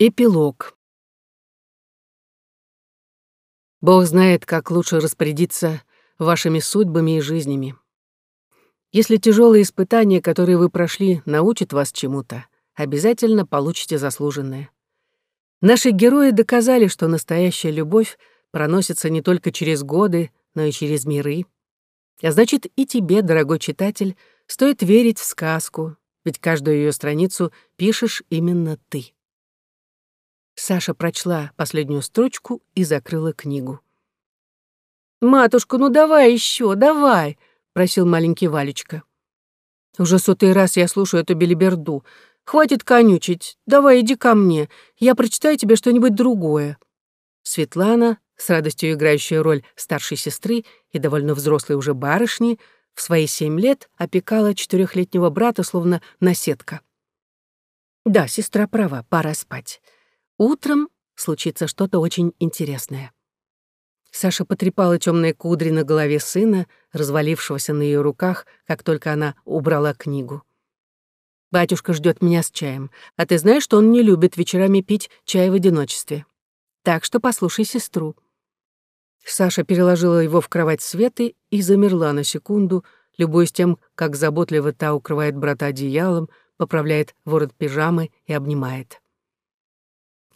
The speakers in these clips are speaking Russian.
Эпилог. Бог знает, как лучше распорядиться вашими судьбами и жизнями. Если тяжелые испытания, которые вы прошли, научат вас чему-то, обязательно получите заслуженное. Наши герои доказали, что настоящая любовь проносится не только через годы, но и через миры. А значит, и тебе, дорогой читатель, стоит верить в сказку, ведь каждую ее страницу пишешь именно ты. Саша прочла последнюю строчку и закрыла книгу. «Матушка, ну давай еще, давай!» — просил маленький Валечка. «Уже сотый раз я слушаю эту белиберду. Хватит конючить. Давай, иди ко мне. Я прочитаю тебе что-нибудь другое». Светлана, с радостью играющая роль старшей сестры и довольно взрослой уже барышни, в свои семь лет опекала четырехлетнего брата, словно наседка. «Да, сестра права, пора спать. Утром случится что-то очень интересное. Саша потрепала темные кудри на голове сына, развалившегося на ее руках, как только она убрала книгу. «Батюшка ждет меня с чаем, а ты знаешь, что он не любит вечерами пить чай в одиночестве. Так что послушай сестру». Саша переложила его в кровать Светы и замерла на секунду, любуясь тем, как заботливо та укрывает брата одеялом, поправляет ворот пижамы и обнимает.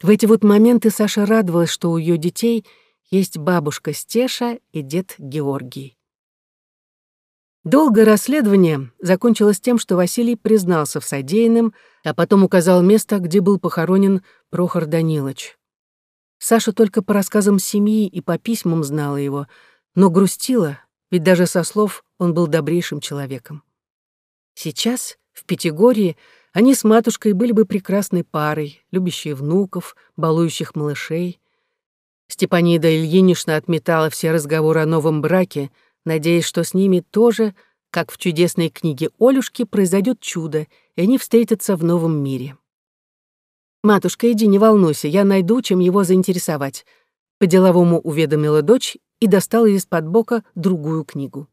В эти вот моменты Саша радовалась, что у ее детей есть бабушка Стеша и дед Георгий. Долгое расследование закончилось тем, что Василий признался в содеянном, а потом указал место, где был похоронен Прохор Данилович. Саша только по рассказам семьи и по письмам знала его, но грустила, ведь даже со слов он был добрейшим человеком. Сейчас, в Пятигорье, они с матушкой были бы прекрасной парой, любящие внуков, балующих малышей. Степанида Ильинична отметала все разговоры о новом браке, надеясь, что с ними тоже, как в чудесной книге Олюшки, произойдет чудо, и они встретятся в новом мире. «Матушка, иди, не волнуйся, я найду, чем его заинтересовать», по-деловому уведомила дочь и достала из-под бока другую книгу.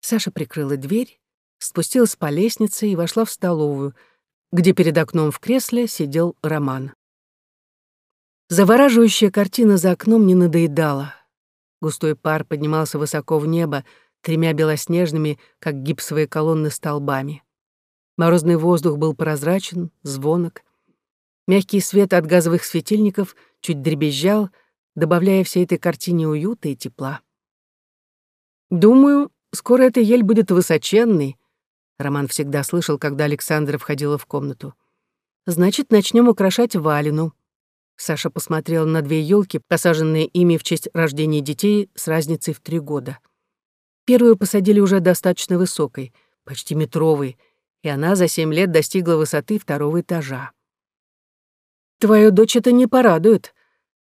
Саша прикрыла дверь спустилась по лестнице и вошла в столовую, где перед окном в кресле сидел Роман. Завораживающая картина за окном не надоедала. Густой пар поднимался высоко в небо, тремя белоснежными, как гипсовые колонны, столбами. Морозный воздух был прозрачен, звонок. Мягкий свет от газовых светильников чуть дребезжал, добавляя всей этой картине уюта и тепла. «Думаю, скоро эта ель будет высоченной», Роман всегда слышал, когда Александра входила в комнату. «Значит, начнем украшать Валину». Саша посмотрела на две елки, посаженные ими в честь рождения детей с разницей в три года. Первую посадили уже достаточно высокой, почти метровой, и она за семь лет достигла высоты второго этажа. «Твою дочь это не порадует.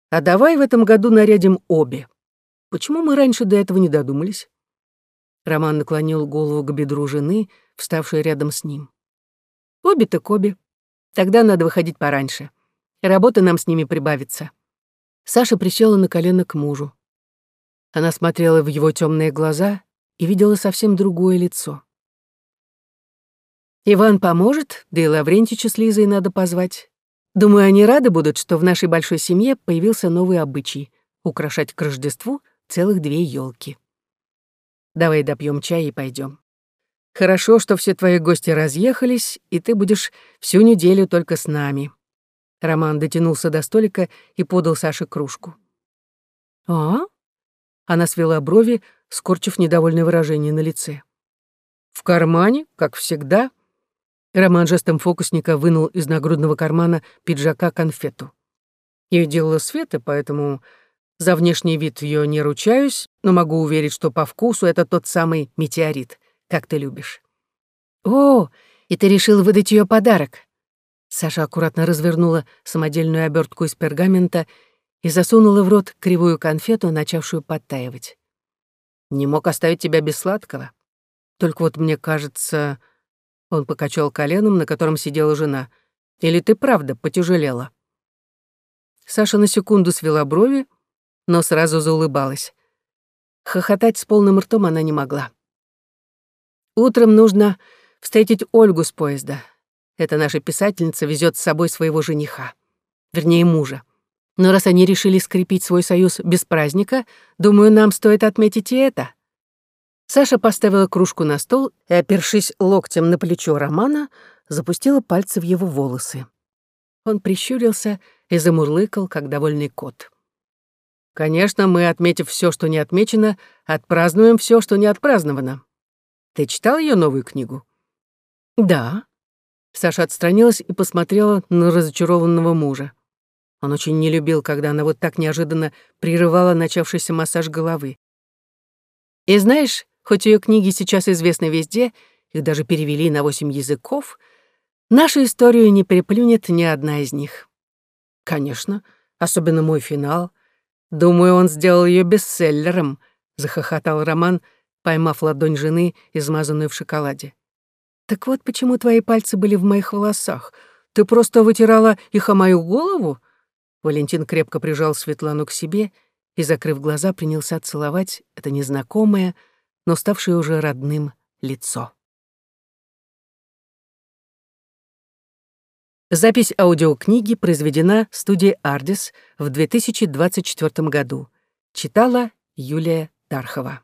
А давай в этом году нарядим обе. Почему мы раньше до этого не додумались?» Роман наклонил голову к бедру жены, вставшей рядом с ним. «Обе так обе. Тогда надо выходить пораньше. Работа нам с ними прибавится». Саша присела на колено к мужу. Она смотрела в его темные глаза и видела совсем другое лицо. «Иван поможет, да и Лаврентича с Лизой надо позвать. Думаю, они рады будут, что в нашей большой семье появился новый обычай — украшать к Рождеству целых две елки. Давай допьем чай и пойдем. Хорошо, что все твои гости разъехались, и ты будешь всю неделю только с нами». Роман дотянулся до столика и подал Саше кружку. «А?» Она свела брови, скорчив недовольное выражение на лице. «В кармане, как всегда». Роман жестом фокусника вынул из нагрудного кармана пиджака конфету. Я делала Света, поэтому за внешний вид ее не ручаюсь, но могу уверить, что по вкусу это тот самый метеорит, как ты любишь. О, и ты решил выдать ее подарок. Саша аккуратно развернула самодельную обертку из пергамента и засунула в рот кривую конфету, начавшую подтаивать. Не мог оставить тебя без сладкого. Только вот мне кажется... Он покачал коленом, на котором сидела жена. Или ты правда потяжелела? Саша на секунду свела брови, но сразу заулыбалась. Хохотать с полным ртом она не могла. «Утром нужно встретить Ольгу с поезда. Эта наша писательница везет с собой своего жениха. вернее, мужа. Но раз они решили скрепить свой союз без праздника, думаю, нам стоит отметить и это. Саша поставила кружку на стол и, опершись локтем на плечо Романа, запустила пальцы в его волосы. Он прищурился и замурлыкал, как довольный кот. «Конечно, мы, отметив все, что не отмечено, отпразднуем все, что не отпраздновано. Ты читал ее новую книгу?» «Да». Саша отстранилась и посмотрела на разочарованного мужа. Он очень не любил, когда она вот так неожиданно прерывала начавшийся массаж головы. «И знаешь, хоть ее книги сейчас известны везде, их даже перевели на восемь языков — Нашу историю не переплюнет ни одна из них. Конечно, особенно мой финал. Думаю, он сделал ее бестселлером, захохотал Роман, поймав ладонь жены, измазанную в шоколаде. Так вот почему твои пальцы были в моих волосах. Ты просто вытирала их о мою голову? Валентин крепко прижал Светлану к себе и, закрыв глаза, принялся целовать это незнакомое, но ставшее уже родным лицо. Запись аудиокниги произведена студией «Ардис» в 2024 году. Читала Юлия Тархова.